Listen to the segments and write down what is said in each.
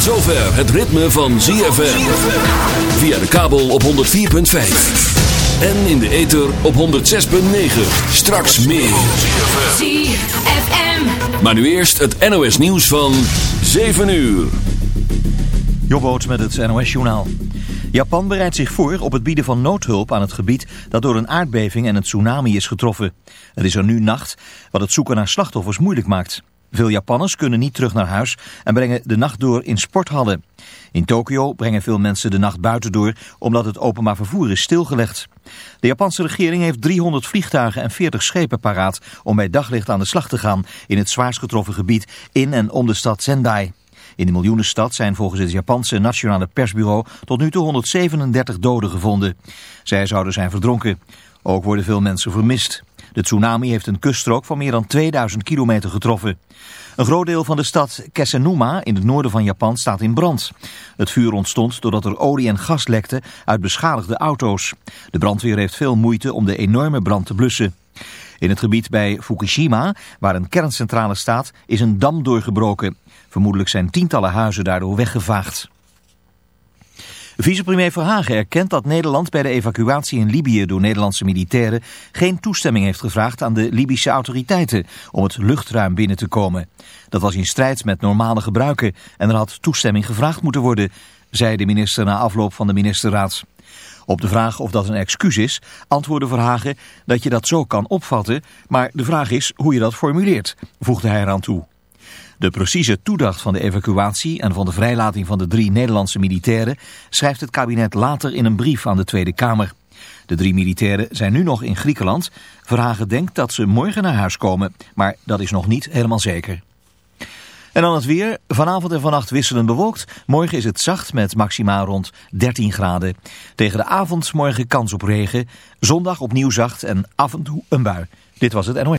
Tot zover het ritme van ZFM. Via de kabel op 104.5. En in de ether op 106.9. Straks meer. ZFM. Maar nu eerst het NOS nieuws van 7 uur. Jobboot met het NOS-journaal. Japan bereidt zich voor op het bieden van noodhulp aan het gebied dat door een aardbeving en een tsunami is getroffen. Het is er nu nacht, wat het zoeken naar slachtoffers moeilijk maakt. Veel Japanners kunnen niet terug naar huis en brengen de nacht door in sporthallen. In Tokio brengen veel mensen de nacht buiten door omdat het openbaar vervoer is stilgelegd. De Japanse regering heeft 300 vliegtuigen en 40 schepen paraat om bij daglicht aan de slag te gaan in het zwaarst getroffen gebied in en om de stad Sendai. In de miljoenenstad zijn volgens het Japanse Nationale Persbureau tot nu toe 137 doden gevonden. Zij zouden zijn verdronken. Ook worden veel mensen vermist. De tsunami heeft een kuststrook van meer dan 2000 kilometer getroffen. Een groot deel van de stad Kesennuma in het noorden van Japan staat in brand. Het vuur ontstond doordat er olie en gas lekte uit beschadigde auto's. De brandweer heeft veel moeite om de enorme brand te blussen. In het gebied bij Fukushima, waar een kerncentrale staat, is een dam doorgebroken. Vermoedelijk zijn tientallen huizen daardoor weggevaagd. Vicepremier Verhagen erkent dat Nederland bij de evacuatie in Libië door Nederlandse militairen geen toestemming heeft gevraagd aan de Libische autoriteiten om het luchtruim binnen te komen. Dat was in strijd met normale gebruiken en er had toestemming gevraagd moeten worden, zei de minister na afloop van de ministerraad. Op de vraag of dat een excuus is, antwoordde Verhagen dat je dat zo kan opvatten, maar de vraag is hoe je dat formuleert, voegde hij eraan toe. De precieze toedracht van de evacuatie en van de vrijlating van de drie Nederlandse militairen schrijft het kabinet later in een brief aan de Tweede Kamer. De drie militairen zijn nu nog in Griekenland. Verhagen denkt dat ze morgen naar huis komen, maar dat is nog niet helemaal zeker. En dan het weer. Vanavond en vannacht wisselen bewolkt. Morgen is het zacht met maximaal rond 13 graden. Tegen de avond morgen kans op regen. Zondag opnieuw zacht en af en toe een bui. Dit was het NOS.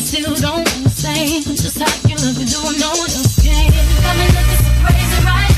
still don't say just how you look. Do I know your skin? Coming looking so crazy, right?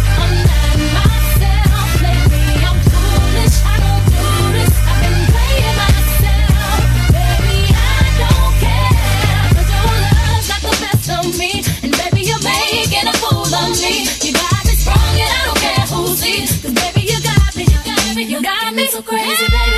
It's so crazy, baby.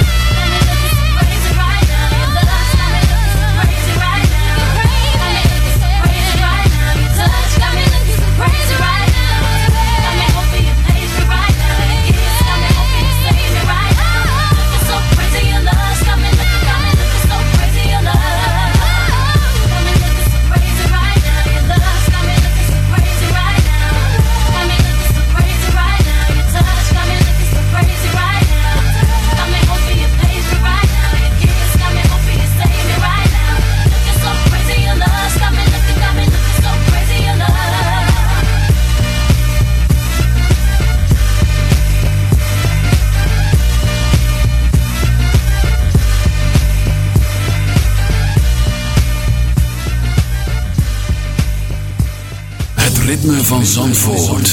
Zandvoort.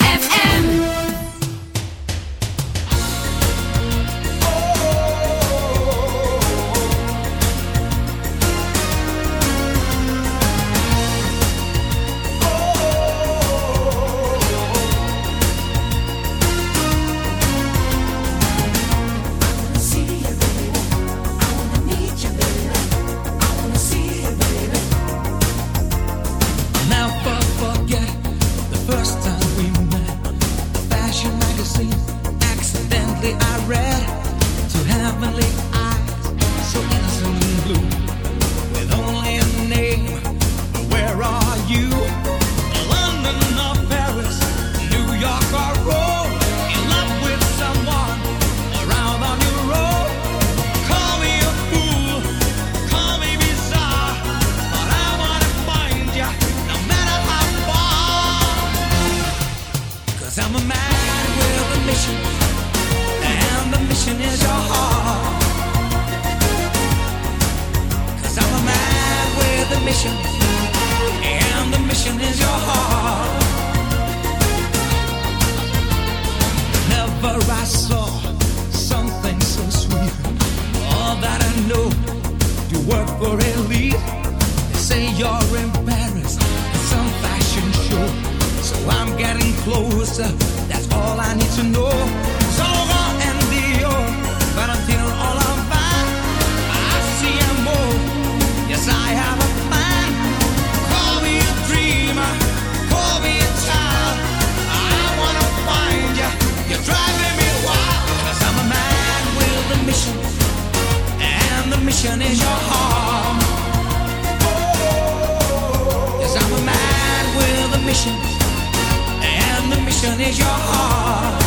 Mission, and the mission is your heart. Cause I'm a man with a mission, and the mission is your heart. Never I saw something so sweet. All that I know, you work for elite. They say you're in Paris some fashion show. So I'm getting closer, all I need to know. Long and Dior, all yes I have a plan. Call me a dreamer, call me a child. I wanna find you, you're driving me I'm a man with a mission, and the mission is your heart. Yes, I'm a man with a mission, passion is your heart.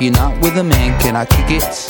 You're not with a man. Can I kick it?